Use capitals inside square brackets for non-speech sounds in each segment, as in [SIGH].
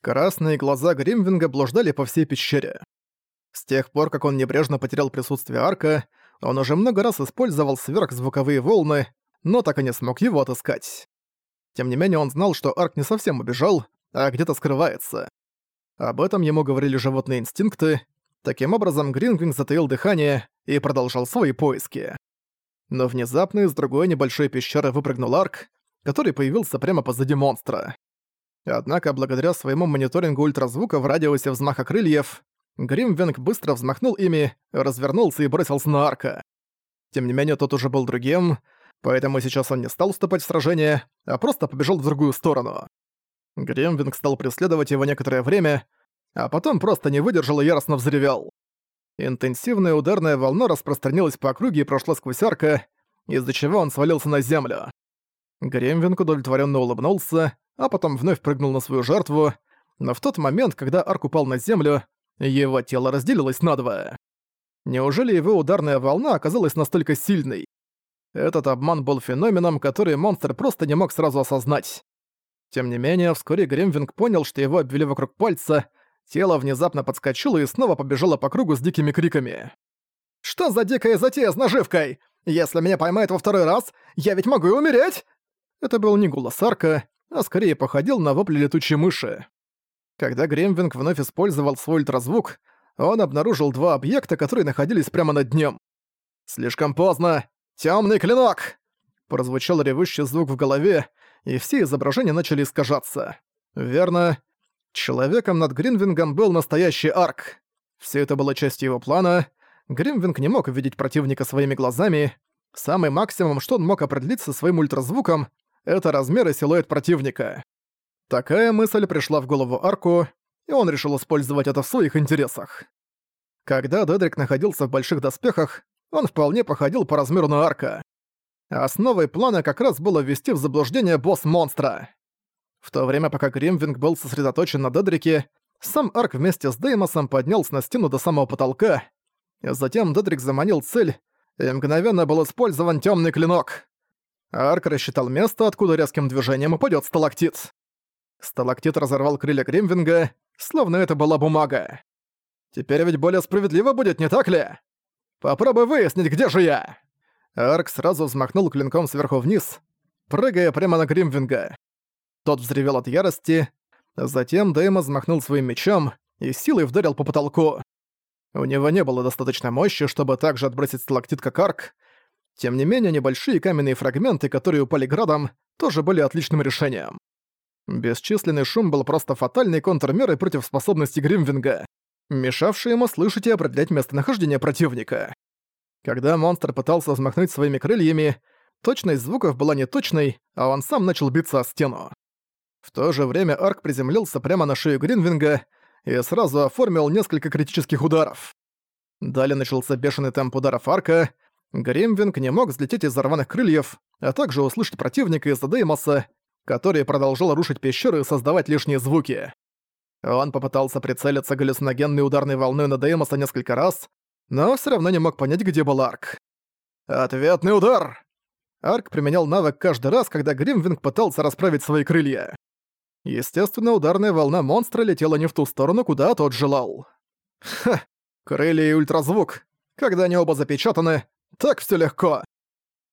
Красные глаза Гримвинга блуждали по всей пещере. С тех пор, как он небрежно потерял присутствие арка, он уже много раз использовал сверхзвуковые волны, но так и не смог его отыскать. Тем не менее, он знал, что арк не совсем убежал, а где-то скрывается. Об этом ему говорили животные инстинкты. Таким образом, Грингвинг затаил дыхание и продолжал свои поиски. Но внезапно из другой небольшой пещеры выпрыгнул арк, который появился прямо позади монстра. Однако, благодаря своему мониторингу ультразвука в радиусе взмаха крыльев, Гримвинг быстро взмахнул ими, развернулся и бросился на арка. Тем не менее, тот уже был другим, поэтому сейчас он не стал вступать в сражение, а просто побежал в другую сторону. Гримвинг стал преследовать его некоторое время, а потом просто не выдержал и яростно взревел. Интенсивная ударная волна распространилась по округе и прошла сквозь арка, из-за чего он свалился на землю. Гремвинг удовлетворенно улыбнулся, а потом вновь прыгнул на свою жертву, но в тот момент, когда арк упал на землю, его тело разделилось надвое. Неужели его ударная волна оказалась настолько сильной? Этот обман был феноменом, который монстр просто не мог сразу осознать. Тем не менее, вскоре Гремвинг понял, что его обвели вокруг пальца, тело внезапно подскочило и снова побежало по кругу с дикими криками. «Что за дикая затея с наживкой? Если меня поймают во второй раз, я ведь могу и умереть!» Это был не голос Арка, а скорее походил на вопли летучей мыши. Когда Гремвинг вновь использовал свой ультразвук, он обнаружил два объекта, которые находились прямо над ним. «Слишком поздно! Тёмный клинок!» Прозвучал ревущий звук в голове, и все изображения начали искажаться. Верно. Человеком над Гринвингом был настоящий арк. Все это было частью его плана. Гримвинг не мог увидеть противника своими глазами. Самый максимум, что он мог определить со своим ультразвуком, это размер и силуэт противника. Такая мысль пришла в голову арку, и он решил использовать это в своих интересах. Когда Дедрик находился в больших доспехах, он вполне походил по размеру на арка. Основой плана как раз было ввести в заблуждение босс-монстра. В то время, пока Гримвинг был сосредоточен на Дедрике, сам Арк вместе с Деймосом поднялся на стену до самого потолка. Затем Дедрик заманил цель, и мгновенно был использован темный клинок. Арк рассчитал место, откуда резким движением упадет сталактит. Сталактит разорвал крылья Гримвинга, словно это была бумага. Теперь ведь более справедливо будет, не так ли? Попробуй выяснить, где же я. Арк сразу взмахнул клинком сверху вниз, прыгая прямо на Гримвинга. Тот взревел от ярости, затем Дэйма взмахнул своим мечом и силой вдарил по потолку. У него не было достаточной мощи, чтобы также отбросить сталактит как арк. Тем не менее, небольшие каменные фрагменты, которые упали градом, тоже были отличным решением. Бесчисленный шум был просто фатальной контрмерой против способности Гримвинга, мешавшей ему слышать и определять местонахождение противника. Когда монстр пытался взмахнуть своими крыльями, точность звуков была неточной, а он сам начал биться о стену. В то же время арк приземлился прямо на шею Гринвинга и сразу оформил несколько критических ударов. Далее начался бешеный темп ударов арка, Гримвинг не мог взлететь из взорванных крыльев, а также услышать противника из-за Деймоса, который продолжал рушить пещеры и создавать лишние звуки. Он попытался прицелиться галлюциногенной ударной волной на Деймоса несколько раз, но все равно не мог понять, где был Арк. «Ответный удар!» Арк применял навык каждый раз, когда Гримвинг пытался расправить свои крылья. Естественно, ударная волна монстра летела не в ту сторону, куда тот желал. Ха! Крылья и ультразвук. Когда они оба запечатаны, так все легко.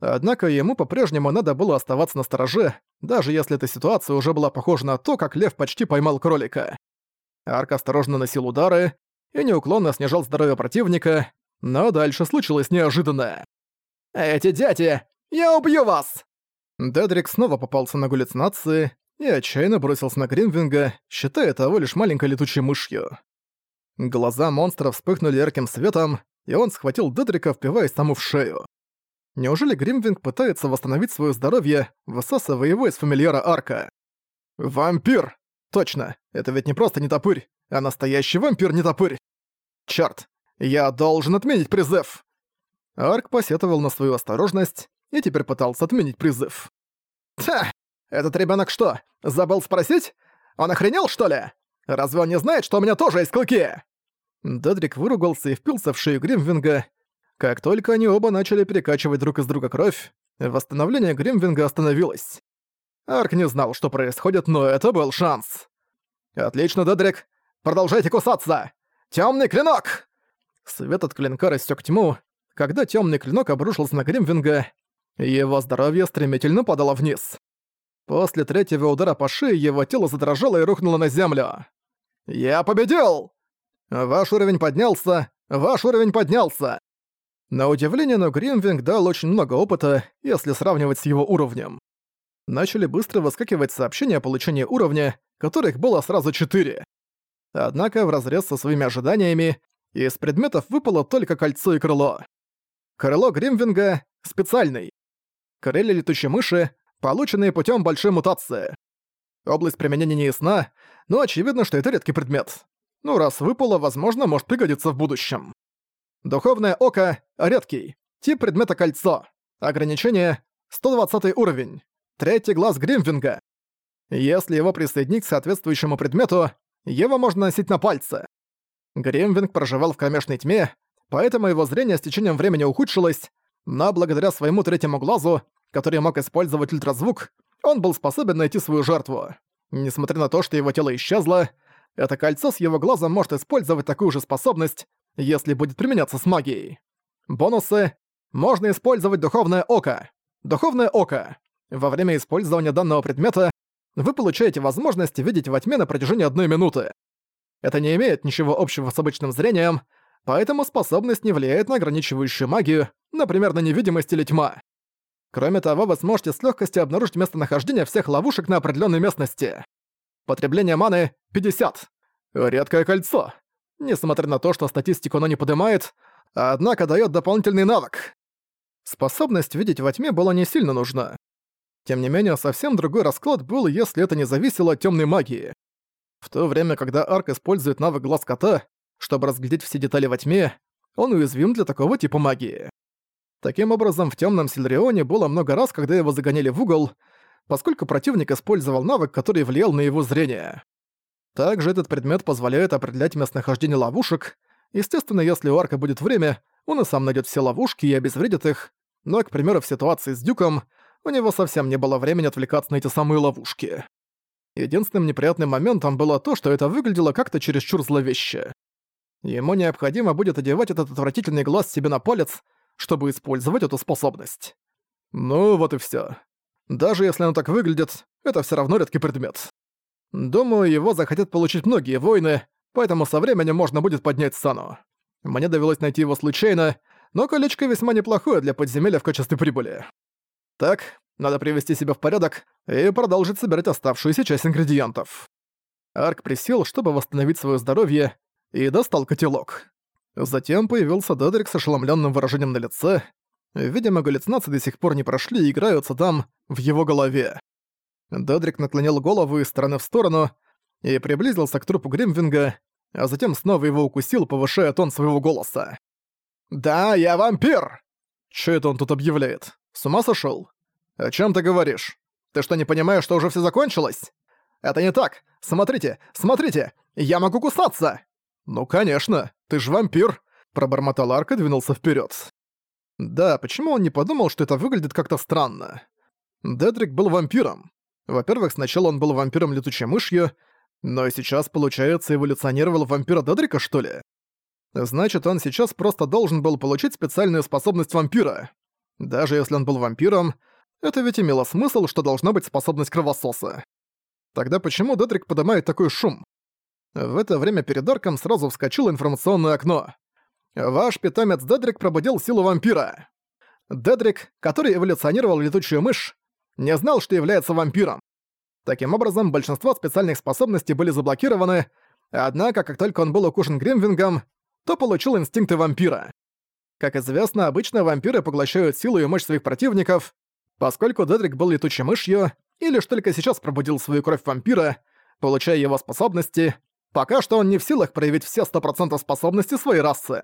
Однако ему по-прежнему надо было оставаться на стороже, даже если эта ситуация уже была похожа на то, как лев почти поймал кролика. Арк осторожно носил удары, и неуклонно снижал здоровье противника, но дальше случилось неожиданное. «Эти дети! Я убью вас!» Дедрик снова попался на галлюцинации и отчаянно бросился на Гримвинга, считая того лишь маленькой летучей мышью. Глаза монстра вспыхнули ярким светом, и он схватил Дедрика, впиваясь тому в шею. Неужели Гримвинг пытается восстановить свое здоровье, высасывая его из фамильяра Арка? «Вампир! Точно, это ведь не просто не топырь, а настоящий вампир не топырь. Чёрт, я должен отменить призыв. Арк посетовал на свою осторожность и теперь пытался отменить призыв. Ха! Этот ребенок что, забыл спросить? Он охренел, что ли? Разве он не знает, что у меня тоже есть клыки? Дедрик выругался и впился в шею Гримвинга. Как только они оба начали перекачивать друг из друга кровь, восстановление Гримвинга остановилось. Арк не знал, что происходит, но это был шанс. «Отлично, Дедрик! Продолжайте кусаться! Тёмный клинок!» Свет от клинка рассек тьму. Когда тёмный клинок обрушился на Гримвинга, его здоровье стремительно падало вниз. После третьего удара по шее его тело задрожало и рухнуло на землю. «Я победил! Ваш уровень поднялся! Ваш уровень поднялся!» На удивление, но Гримвинг дал очень много опыта, если сравнивать с его уровнем. Начали быстро выскакивать сообщения о получении уровня, которых было сразу четыре. Однако, вразрез со своими ожиданиями, из предметов выпало только кольцо и крыло. Крыло Гримвинга — специальный. Крылья летучей мыши, полученные путем большой мутации. Область применения не ясна, но очевидно, что это редкий предмет. Ну, раз выпало, возможно, может пригодиться в будущем. Духовное око — редкий. Тип предмета кольцо. Ограничение — 120 уровень. Третий глаз Гримвинга. Если его присоединить к соответствующему предмету, его можно носить на пальце. Гримвинг проживал в кромешной тьме, поэтому его зрение с течением времени ухудшилось, но благодаря своему третьему глазу, который мог использовать ультразвук, он был способен найти свою жертву. Несмотря на то, что его тело исчезло, это кольцо с его глазом может использовать такую же способность, если будет применяться с магией. Бонусы. Можно использовать духовное око. Духовное око. Во время использования данного предмета вы получаете возможность видеть во тьме на протяжении одной минуты. Это не имеет ничего общего с обычным зрением, поэтому способность не влияет на ограничивающую магию, например, на невидимость или тьма. Кроме того, вы сможете с легкостью обнаружить местонахождение всех ловушек на определенной местности. Потребление маны — 50. Редкое кольцо. Несмотря на то, что статистику оно не поднимает, однако дает дополнительный навык. Способность видеть во тьме была не сильно нужна. Тем не менее, совсем другой расклад был, если это не зависело от темной магии. В то время, когда Арк использует навык Глаз Кота, чтобы разглядеть все детали во тьме, он уязвим для такого типа магии. Таким образом, в темном Сильрионе было много раз, когда его загоняли в угол, поскольку противник использовал навык, который влиял на его зрение. Также этот предмет позволяет определять местонахождение ловушек. Естественно, если у Арка будет время, он и сам найдет все ловушки и обезвредит их, но, к примеру, в ситуации с Дюком у него совсем не было времени отвлекаться на эти самые ловушки. Единственным неприятным моментом было то, что это выглядело как-то чересчур зловеще. Ему необходимо будет одевать этот отвратительный глаз себе на палец, чтобы использовать эту способность. Ну вот и всё. Даже если оно так выглядит, это всё равно редкий предмет. Думаю, его захотят получить многие воины, поэтому со временем можно будет поднять цену. Мне довелось найти его случайно, но колечко весьма неплохое для подземелья в качестве прибыли. Так, надо привести себя в порядок и продолжить собирать оставшуюся часть ингредиентов. Арк присел, чтобы восстановить свое здоровье, и достал котелок. Затем появился Дедрик с ошеломленным выражением на лице. Видимо, галлюцинации до сих пор не прошли и играются там, в его голове. Дедрик наклонил голову из стороны в сторону и приблизился к трупу Гримвинга, а затем снова его укусил, повышая тон своего голоса. «Да, я вампир!» Чё это он тут объявляет? С ума сошёл? О чём ты говоришь? Ты что, не понимаешь, что уже всё закончилось? Это не так! Смотрите, смотрите! Я могу кусаться!» «Ну, конечно, ты же вампир!» Пробормотал Арк и двинулся вперёд. Да, почему он не подумал, что это выглядит как-то странно? Дедрик был вампиром. Во-первых, сначала он был вампиром летучей мышью, но сейчас, получается, эволюционировал в вампира Дедрика, что ли? Значит, он сейчас просто должен был получить специальную способность вампира. Даже если он был вампиром, это ведь имело смысл, что должна быть способность кровососа. Тогда почему Дедрик поднимает такой шум? В это время перед Арком сразу вскочило информационное окно. Ваш питомец Дедрик пробудил силу вампира. Дедрик, который эволюционировал летучую мышь, не знал, что является вампиром. Таким образом, большинство специальных способностей были заблокированы, однако, как только он был укушен Гримвингом, то получил инстинкты вампира. Как известно, обычно вампиры поглощают силу и мощь своих противников, поскольку Дедрик был летучей мышью и лишь только сейчас пробудил свою кровь вампира, получая его способности, пока что он не в силах проявить все 100% способностей своей расы.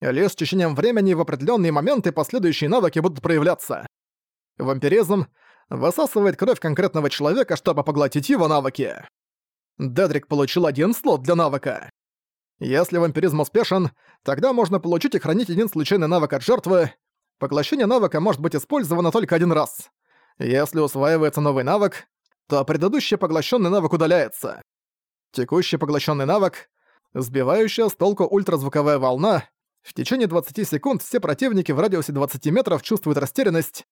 Лишь с течением времени в определенные моменты последующие навыки будут проявляться. Вампиризм высасывает кровь конкретного человека, чтобы поглотить его навыки. Дедрик получил один слот для навыка. Если вампиризм успешен, тогда можно получить и хранить один случайный навык от жертвы. Поглощение навыка может быть использовано только один раз. Если усваивается новый навык, то предыдущий поглощенный навык удаляется. Текущий поглощенный навык — сбивающая с толку ультразвуковая волна. В течение 20 секунд все противники в радиусе 20 метров чувствуют растерянность.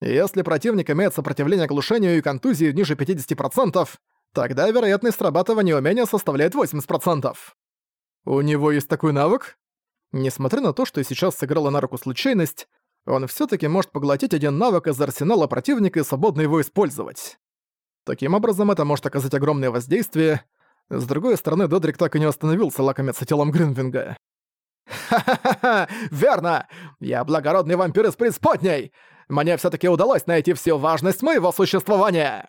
Если противник имеет сопротивление оглушению и контузии ниже 50%, тогда вероятность срабатывания умения составляет 80%. У него есть такой навык? Несмотря на то, что сейчас сыграла на руку случайность, он все таки может поглотить один навык из арсенала противника и свободно его использовать. Таким образом, это может оказать огромное воздействие. С другой стороны, Додрик так и не остановился лакомиться телом Гринвинга. [LAUGHS] «Ха-ха-ха! Верно! Я благородный вампир из преисподней! Мне все таки удалось найти всю важность моего существования!»